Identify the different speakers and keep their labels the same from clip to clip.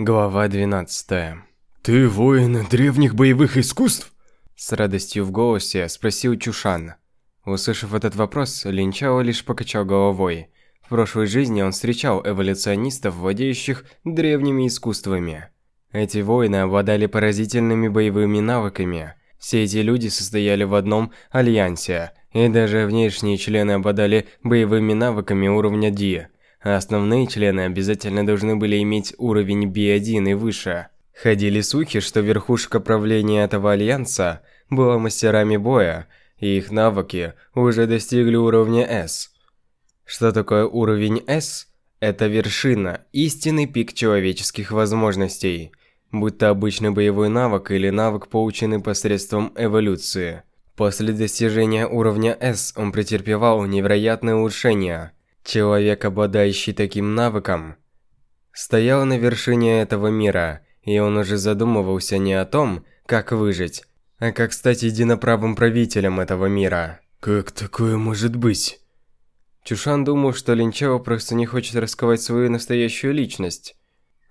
Speaker 1: Глава 12.
Speaker 2: «Ты воин древних боевых искусств?»
Speaker 1: С радостью в голосе спросил Чушан. Услышав этот вопрос, Линчао лишь покачал головой. В прошлой жизни он встречал эволюционистов, владеющих древними искусствами. Эти воины обладали поразительными боевыми навыками. Все эти люди состояли в одном альянсе, и даже внешние члены обладали боевыми навыками уровня D а основные члены обязательно должны были иметь уровень B1 и выше. Ходили слухи, что верхушка правления этого альянса была мастерами боя, и их навыки уже достигли уровня S. Что такое уровень S? Это вершина, истинный пик человеческих возможностей, будь то обычный боевой навык или навык, полученный посредством эволюции. После достижения уровня S он претерпевал невероятные улучшения – Человек, обладающий таким навыком, стоял на вершине этого мира, и он уже задумывался не о том, как выжить, а как стать единоправым правителем этого мира.
Speaker 2: Как такое может быть?
Speaker 1: Чушан думал, что Линчао просто не хочет раскрывать свою настоящую личность.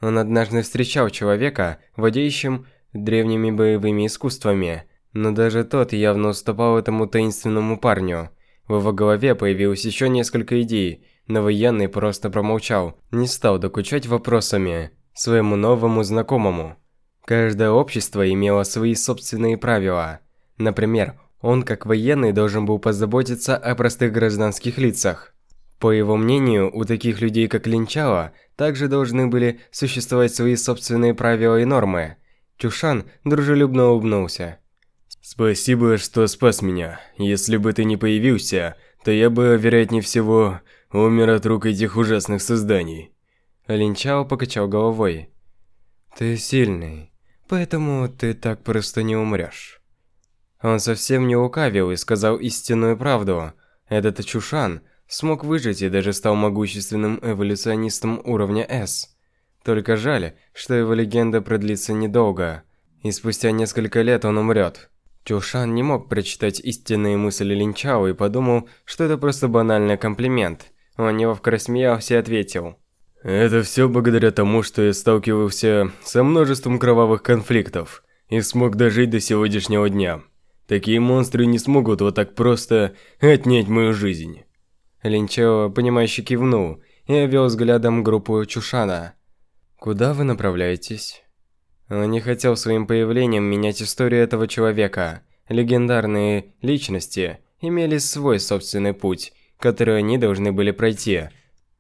Speaker 1: Он однажды встречал человека, владеющим древними боевыми искусствами, но даже тот явно уступал этому таинственному парню – в его голове появилось еще несколько идей, но военный просто промолчал, не стал докучать вопросами своему новому знакомому. Каждое общество имело свои собственные правила. Например, он как военный должен был позаботиться о простых гражданских лицах. По его мнению, у таких людей, как Линчало, также должны были существовать свои собственные правила и нормы. Чушан дружелюбно улыбнулся.
Speaker 2: Спасибо, что спас меня. Если бы ты не появился, то я бы, вероятнее всего, умер от рук этих ужасных созданий.
Speaker 1: Линчао покачал головой. Ты сильный, поэтому ты так просто не умрешь. Он совсем не лукавил и сказал истинную правду. Этот Чушан смог выжить и даже стал могущественным эволюционистом уровня S. Только жаль, что его легенда продлится недолго, и спустя несколько лет он умрет. Чушан не мог прочитать истинные мысли Линчао и подумал, что это просто банальный комплимент. Он неловко рассмеялся и ответил.
Speaker 2: «Это все благодаря тому, что я сталкивался со множеством кровавых конфликтов и смог дожить до сегодняшнего дня. Такие монстры не смогут вот так просто отнять мою жизнь».
Speaker 1: Линчао, понимающе кивнул и обвел взглядом группу Чушана. «Куда вы направляетесь?» Он не хотел своим появлением менять историю этого человека. Легендарные личности имели свой собственный путь, который они должны были пройти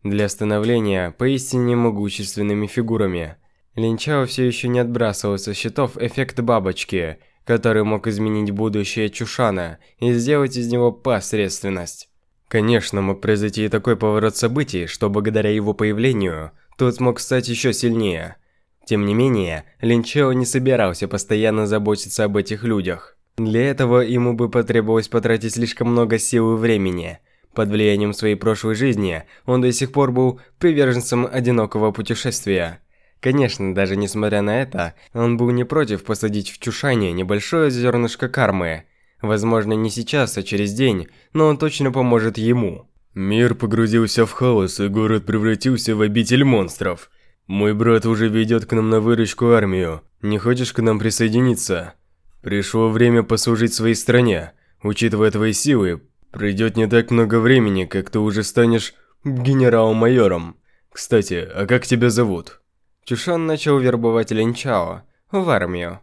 Speaker 1: для становления поистине могущественными фигурами. Линчао все еще не отбрасывал со счетов эффект бабочки, который мог изменить будущее Чушана и сделать из него посредственность. Конечно, мог произойти и такой поворот событий, что благодаря его появлению тот смог стать еще сильнее – тем не менее, Линчео не собирался постоянно заботиться об этих людях. Для этого ему бы потребовалось потратить слишком много сил и времени. Под влиянием своей прошлой жизни он до сих пор был приверженцем одинокого путешествия. Конечно, даже несмотря на это, он был не против посадить в Чушане небольшое зернышко кармы. Возможно, не сейчас, а через день, но он точно поможет ему.
Speaker 2: Мир погрузился в хаос, и город превратился в обитель монстров. Мой брат уже ведет к нам на выручку армию. Не хочешь к нам присоединиться? Пришло время послужить своей стране. Учитывая твои силы, пройдет не так много времени, как ты уже станешь генерал-майором. Кстати, а как тебя зовут?
Speaker 1: Чушан начал вербовать Линчао в армию.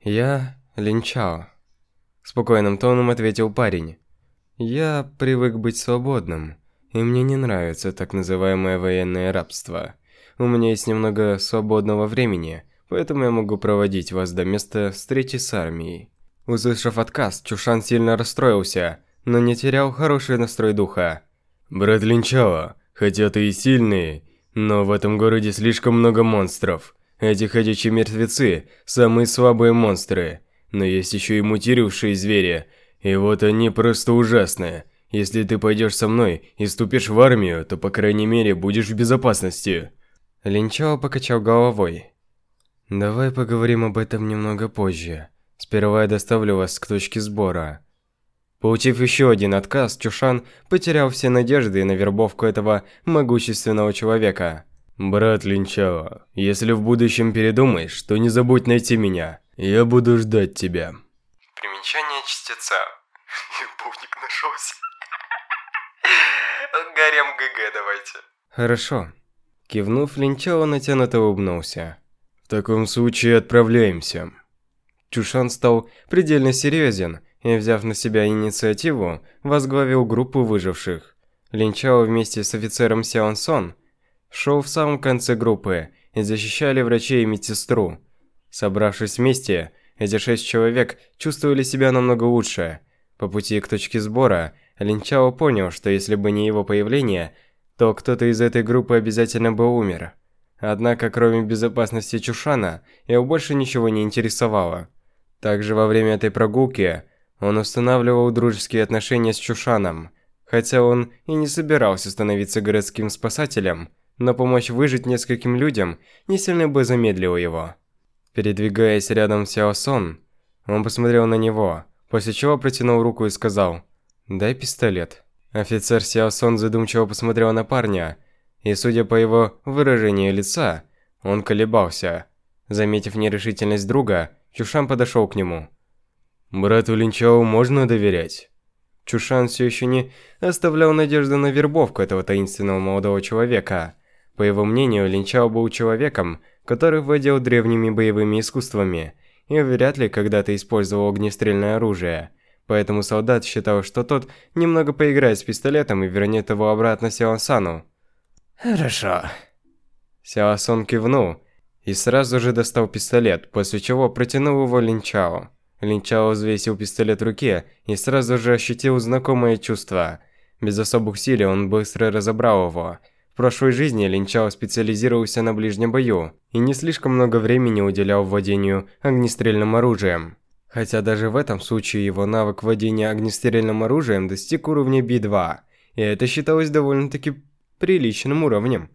Speaker 1: Я Линчао. Спокойным тоном ответил парень. Я привык быть свободным, и мне не нравится так называемое военное рабство. У меня есть немного свободного времени, поэтому я могу проводить вас до места встречи с армией». Услышав отказ, Чушан сильно расстроился, но не терял хороший настрой духа.
Speaker 2: «Брат Линчао, хотя ты и сильный, но в этом городе слишком много монстров. Эти ходячие мертвецы – самые слабые монстры. Но есть еще и мутировавшие звери, и вот они просто ужасные. Если ты пойдешь со мной и ступишь в армию, то по крайней мере будешь в безопасности».
Speaker 1: Линчао покачал головой. «Давай поговорим об этом немного позже. Сперва я доставлю вас к точке сбора». Получив еще один отказ, Чушан потерял все надежды на вербовку этого могущественного человека.
Speaker 2: Брат Линчао, если в будущем передумаешь, то не забудь найти меня. Я буду ждать тебя.
Speaker 1: Примечание чтеца. Любовник нашелся. Гарем ГГ давайте. Хорошо. Кивнув, Линчао натянуто улыбнулся.
Speaker 2: В таком случае отправляемся.
Speaker 1: Чушан стал предельно серьезен и, взяв на себя инициативу, возглавил группу выживших. Линчао вместе с офицером Сяон Сон шел в самом конце группы и защищали врачей и медсестру. Собравшись вместе, эти шесть человек чувствовали себя намного лучше. По пути к точке сбора, Линчао понял, что если бы не его появление, то кто-то из этой группы обязательно бы умер. Однако, кроме безопасности Чушана, его больше ничего не интересовало. Также во время этой прогулки он устанавливал дружеские отношения с Чушаном. Хотя он и не собирался становиться городским спасателем, но помочь выжить нескольким людям не сильно бы замедлило его. Передвигаясь рядом с Сяосон, он посмотрел на него, после чего протянул руку и сказал «Дай пистолет». Офицер Сяосон задумчиво посмотрел на парня, и судя по его выражению лица, он колебался. Заметив нерешительность друга, Чушан подошел к нему.
Speaker 2: «Брату Линчао можно доверять?»
Speaker 1: Чушан все еще не оставлял надежды на вербовку этого таинственного молодого человека. По его мнению, Линчао был человеком, который владел древними боевыми искусствами и вряд ли когда-то использовал огнестрельное оружие. Поэтому солдат считал, что тот немного поиграет с пистолетом и вернет его обратно Сяосану.
Speaker 3: «Хорошо».
Speaker 1: Сяосан кивнул и сразу же достал пистолет, после чего протянул его Линчао. Линчао взвесил пистолет в руке и сразу же ощутил знакомое чувство. Без особых усилий он быстро разобрал его. В прошлой жизни Линчао специализировался на ближнем бою и не слишком много времени уделял владению огнестрельным оружием. Хотя даже в этом случае его навык владения огнестрельным оружием достиг уровня B2, и это считалось довольно-таки приличным уровнем.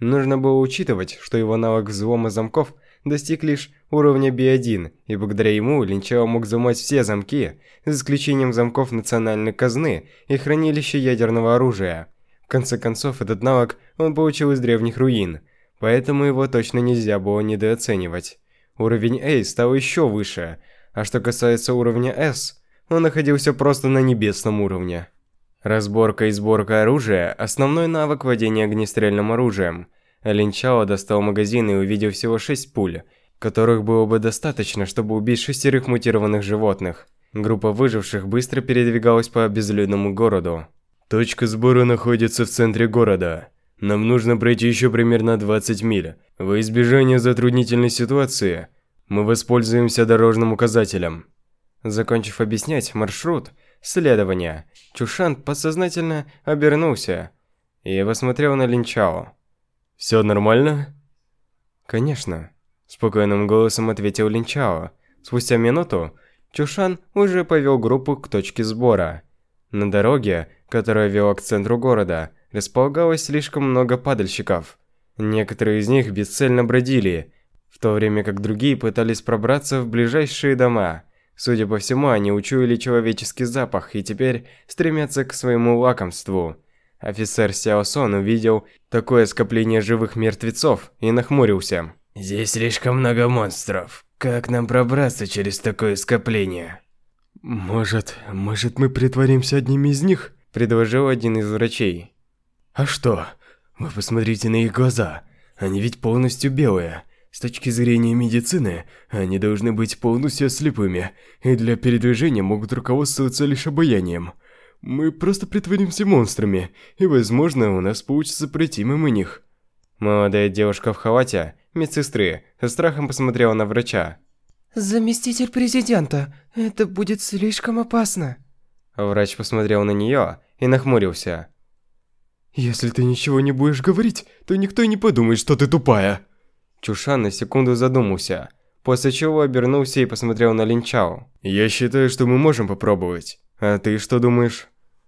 Speaker 1: Нужно было учитывать, что его навык взлома замков достиг лишь уровня B1, и благодаря ему Линчао мог взломать все замки, за исключением замков национальной казны и хранилища ядерного оружия. В конце концов, этот навык он получил из древних руин, поэтому его точно нельзя было недооценивать. Уровень A стал еще выше, а что касается уровня S, он находился просто на небесном уровне. Разборка и сборка оружия – основной навык владения огнестрельным оружием. Линчао достал магазин и увидел всего шесть пуль, которых было бы достаточно, чтобы убить шестерых мутированных животных. Группа выживших быстро передвигалась по безлюдному городу.
Speaker 2: Точка сбора находится в центре города. Нам нужно пройти еще примерно 20 миль. Во избежание затруднительной ситуации, мы воспользуемся дорожным указателем.
Speaker 1: Закончив объяснять маршрут, следования, Чушан подсознательно обернулся и посмотрел на Линчао.
Speaker 2: «Все нормально?»
Speaker 1: «Конечно», – спокойным голосом ответил Линчао. Спустя минуту Чушан уже повел группу к точке сбора. На дороге, которая вела к центру города, располагалось слишком много падальщиков. Некоторые из них бесцельно бродили, в то время как другие пытались пробраться в ближайшие дома – Судя по всему, они учуяли человеческий запах и теперь стремятся к своему лакомству. Офицер Сяо Сон увидел такое скопление живых мертвецов и нахмурился.
Speaker 3: «Здесь слишком много монстров. Как нам пробраться через такое скопление?»
Speaker 2: «Может, может мы притворимся одним из них?»
Speaker 1: – предложил один из врачей.
Speaker 2: «А что? Вы посмотрите на их глаза. Они ведь полностью белые. С точки зрения медицины, они должны быть полностью слепыми, и для передвижения могут руководствоваться лишь обаянием. Мы просто притворимся монстрами, и, возможно, у нас получится пройти мимо них.
Speaker 1: Молодая девушка в халате, медсестры, со страхом посмотрела на врача.
Speaker 4: «Заместитель президента, это будет слишком опасно».
Speaker 1: Врач посмотрел на нее и нахмурился.
Speaker 2: «Если ты ничего не будешь говорить, то никто и не подумает, что ты тупая».
Speaker 1: Чушан на секунду задумался, после чего обернулся и посмотрел на Линчао.
Speaker 2: «Я считаю, что мы можем попробовать. А ты что думаешь?»